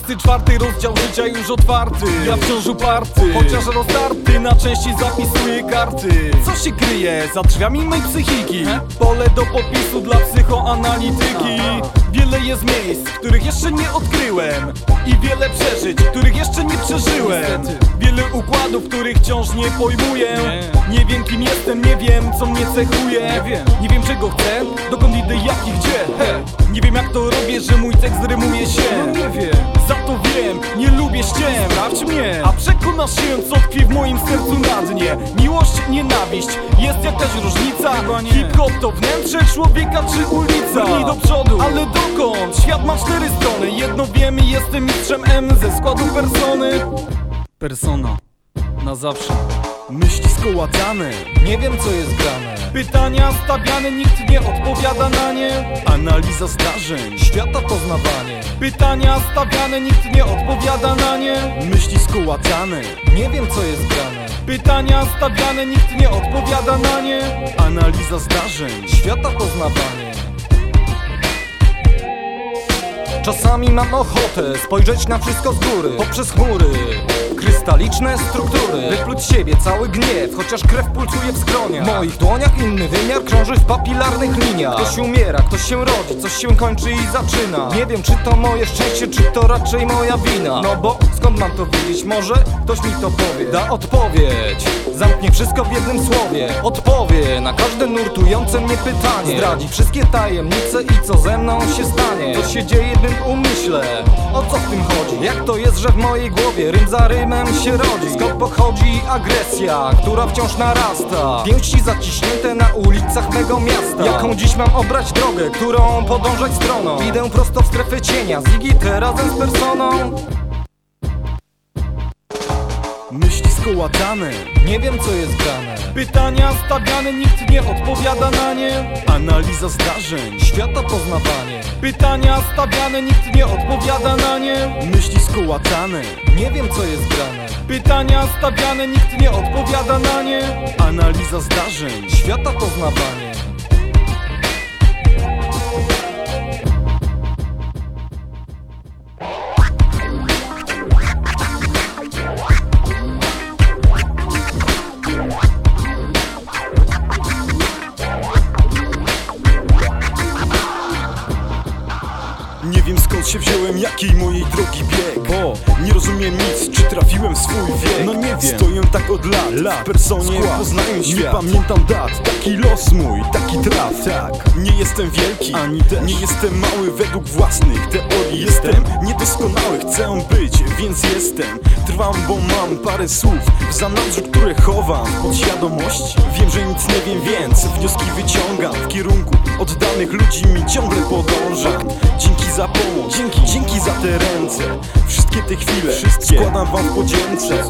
24 rozdział życia już otwarty. Ja wciąż uparty, chociaż rozdarty Na części zapisuję karty. Co się kryje? Za drzwiami mej psychiki? Pole do popisu dla psychoanalityki. Wiele jest miejsc, których jeszcze nie odkryłem. I wiele przeżyć, których jeszcze nie przeżyłem. Wiele układów, których wciąż nie pojmuję. Nie. Wiem kim jestem, nie wiem co mnie cechuje. Nie wiem. Czego chcę, dokąd idę, jak i gdzie. Nie wiem jak to robię, że mój tekst rymuje się nie lubię ściem Sprawdź mnie, a przekonasz się co tkwi w moim sercu na dnie. Miłość, nienawiść, jest jakaś różnica. Hip-hop to wnętrze człowieka czy ulica? Brnij do przodu, ale dokąd? Świat ma cztery strony. Jedno wiem, jestem mistrzem M ze składu persony. Persona, na zawsze Myśli skołatane, nie wiem co jest grane. Pytania stawiane, nikt nie odpowiada na nie. Analiza zdarzeń, świata poznawanie. Pytania stawiane, nikt nie odpowiada na nie. Myśli skołatane, nie wiem co jest grane. Pytania stawiane, nikt nie odpowiada na nie. Analiza zdarzeń, świata poznawanie. Czasami mam ochotę spojrzeć na wszystko z góry Poprzez chmury Krystaliczne struktury. Wypluć siebie cały gniew Chociaż krew pulsuje w skroniach W moich dłoniach inny wymiar krąży w papilarnych liniach. Ktoś umiera, ktoś się rodzi, coś się kończy i zaczyna. Nie wiem czy to moje szczęście, czy to raczej moja wina. No bo skąd mam to wiedzieć? Może ktoś mi to powie. Da odpowiedź. Zamknie wszystko w jednym słowie Odpowie na każde nurtujące mnie pytanie Zdradzi wszystkie tajemnice i co ze mną się stanie To się dzieje w mym umyśle O co w tym chodzi? Jak to jest, że w mojej głowie rym za rymem się rodzi? Skąd pochodzi agresja, która wciąż narasta? Pięści zaciśnięte na ulicach mego miasta Jaką dziś mam obrać drogę, którą podążać stroną? Idę prosto w strefę cienia, Ziggy razem z personą skołatane, Nie wiem co jest grane. Pytania stawiane, nikt nie odpowiada na nie. Analiza zdarzeń, Świata poznawanie. Pytania stawiane, nikt nie odpowiada na nie. Myśli skołatane, Nie wiem co jest grane. Pytania stawiane, nikt nie odpowiada na nie. Analiza zdarzeń, Świata poznawanie Nie wiem skąd się wziąłem, jakiej mojej drogi bieg. Bo Nie rozumiem nic, czy trafiłem w swój wiek. No nie wiem. Stoję tak od lat, Lat, w personie skład, poznając nie świat. Nie pamiętam dat, taki los mój, taki traf. Tak. Nie jestem wielki, Ani też. nie jestem mały według własnych teorii Jestem niedoskonały, chcę być, więc jestem. Trwam, bo mam parę słów. W zanadrzu, które chowam w podświadomości. Wiem, że nic nie wiem, więc wnioski wyciągam W kierunku oddanych ludzi. Mi ciągle podążam Dzięki za pomoc, dzięki, dzięki za te ręce. Wszystkie te chwile Wszystkie. składam wam w podzięce.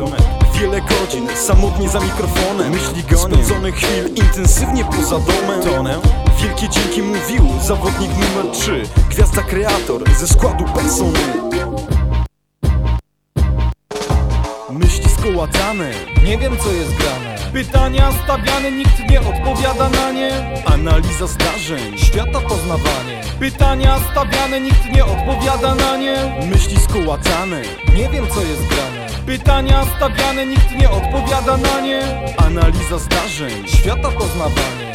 Wiele godzin samotnie za mikrofonem. Myśli gonię. Spędzonych chwil intensywnie poza domem. Tonę. Wielkie dzięki mówił zawodnik numer 3 Gwiazda kreator ze składu persony myśli skołatane, Nie wiem co jest grane. Pytania stawiane, nikt nie odpowiada na nie. Analiza zdarzeń. Świata poznawanie. Pytania stawiane, nikt nie odpowiada na nie. Myśli skołatane. Nie wiem co jest grane. Pytania stawiane, nikt nie odpowiada na nie. Analiza zdarzeń. Świata poznawanie